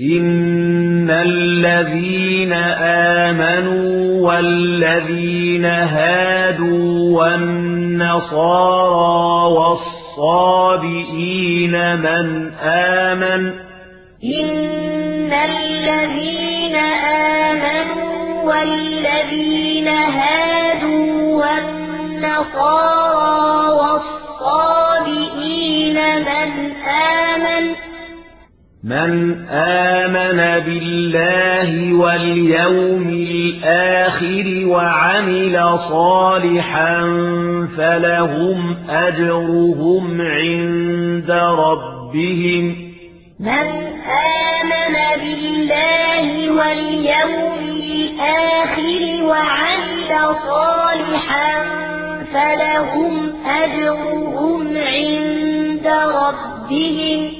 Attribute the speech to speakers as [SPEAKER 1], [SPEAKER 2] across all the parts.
[SPEAKER 1] إن الذين آمنوا والذين هادوا والنصارى والصابئين من آمن
[SPEAKER 2] إن الذين آمنوا والذين هادوا والنصارى والصابئين من آمن
[SPEAKER 1] بالله واليوم الآخر وعمل صالحا فلهم أجرهم عند ربهم.
[SPEAKER 2] من آمن بالله واليوم الآخر وعمل صالحا فلهم أجرهم عند ربهم.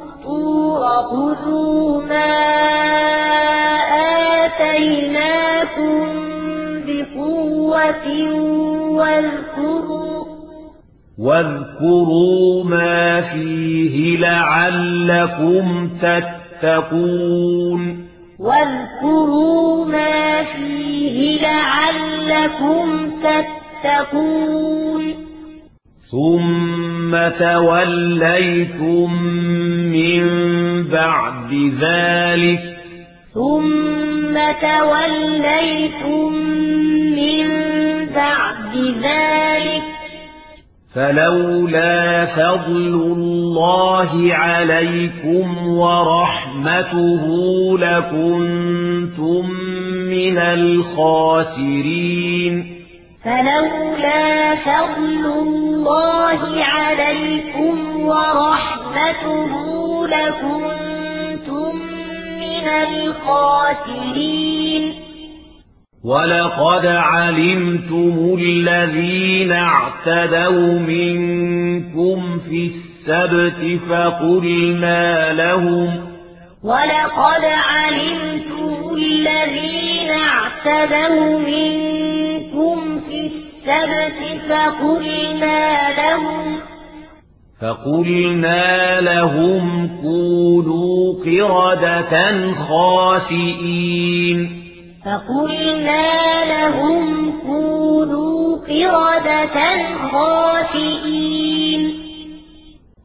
[SPEAKER 2] وخذوا ما آتيناكم بقوة واذكروا
[SPEAKER 1] واذكروا ما فيه لعلكم تتقون.
[SPEAKER 2] واذكروا ما فيه لعلكم تتقون.
[SPEAKER 1] ثم توليتم من بعد ذلك
[SPEAKER 2] ثم توليتم من بعد ذلك
[SPEAKER 1] فلولا فضل الله عليكم ورحمته لكنتم من الخاسرين
[SPEAKER 2] فلولا فضل الله عليكم ورحمته لكنتم من القاتلين.
[SPEAKER 1] ولقد علمتم الذين اعتدوا منكم في السبت فقلنا لهم
[SPEAKER 2] ولقد علمتم الذين اعتدوا منكم السبت فقلنا لهم
[SPEAKER 1] فقلنا لهم كونوا قردة خاسئين
[SPEAKER 2] فقلنا لهم كونوا قردة خاسئين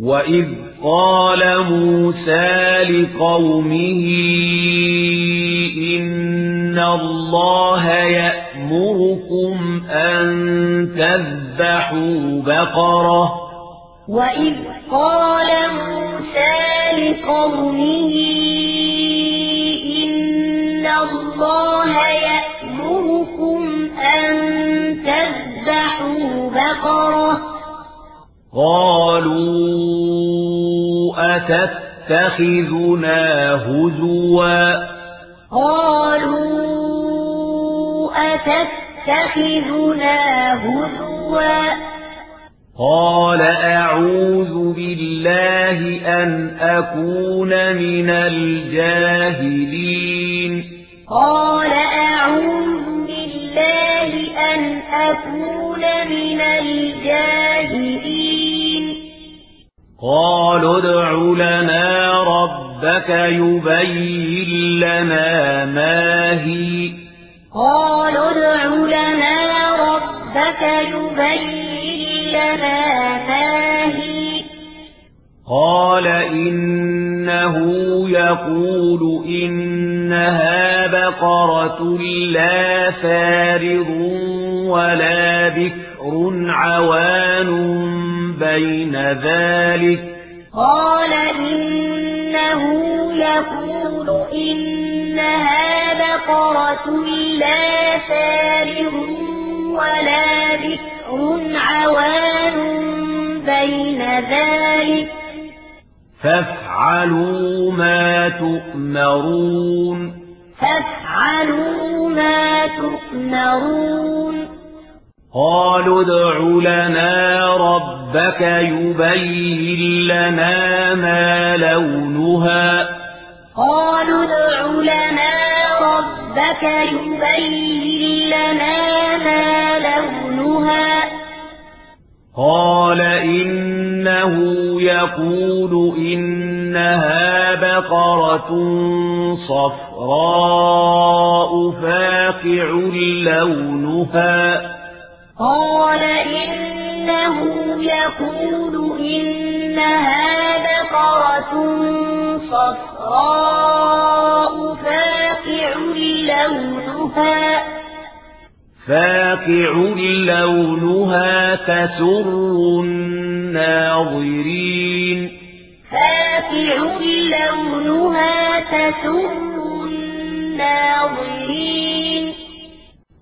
[SPEAKER 1] وَإِذْ قَالَ مُوسَى لِقَوْمِهِ إِنَّ اللَّهَ يَأْمُرُكُمْ أَن تَذْبَحُوا بَقَرَةً
[SPEAKER 2] وَإِذْ قَالَ مُوسَى لِقَوْمِهِ إِنَّ اللَّهَ يَأْمُرُكُمْ أَن تَذْبَحُوا بَقَرَةً
[SPEAKER 1] قالوا أتتخذنا هزوا؟
[SPEAKER 2] قالوا أتتخذنا هزوا؟
[SPEAKER 1] قال أعوذ بالله أن أكون من الجاهلين.
[SPEAKER 2] قال أعوذ بالله أن أكون من الجاهلين.
[SPEAKER 1] قالوا ادع لنا ربك يبين لنا ما هي.
[SPEAKER 2] قالوا ادع لنا ربك يبين لنا ما هي.
[SPEAKER 1] قال إنه يقول إنها بقرة لا فارض ولا بكر عوان بين ذلك
[SPEAKER 2] قال إنه يقول إنها بقرة لا فارغ ولا بكر عوان بين ذلك
[SPEAKER 1] فافعلوا ما تؤمرون
[SPEAKER 2] فافعلوا ما تؤمرون
[SPEAKER 1] قالوا ادعوا لنا ربك يبين لنا ما لونها.
[SPEAKER 2] قالوا ادعوا لنا ربك يبين لنا ما لونها قال إنه يقول إنها بقرة صفراء فاقع لونها.
[SPEAKER 1] قال إنه يقول إنها بقرة صفراء فاقع لونها.
[SPEAKER 2] قال إنه يقول إنها بقرة صفراء فاقع لونها
[SPEAKER 1] فاقع لونها تسر الناظرين.
[SPEAKER 2] فاقع لونها تسر الناظرين.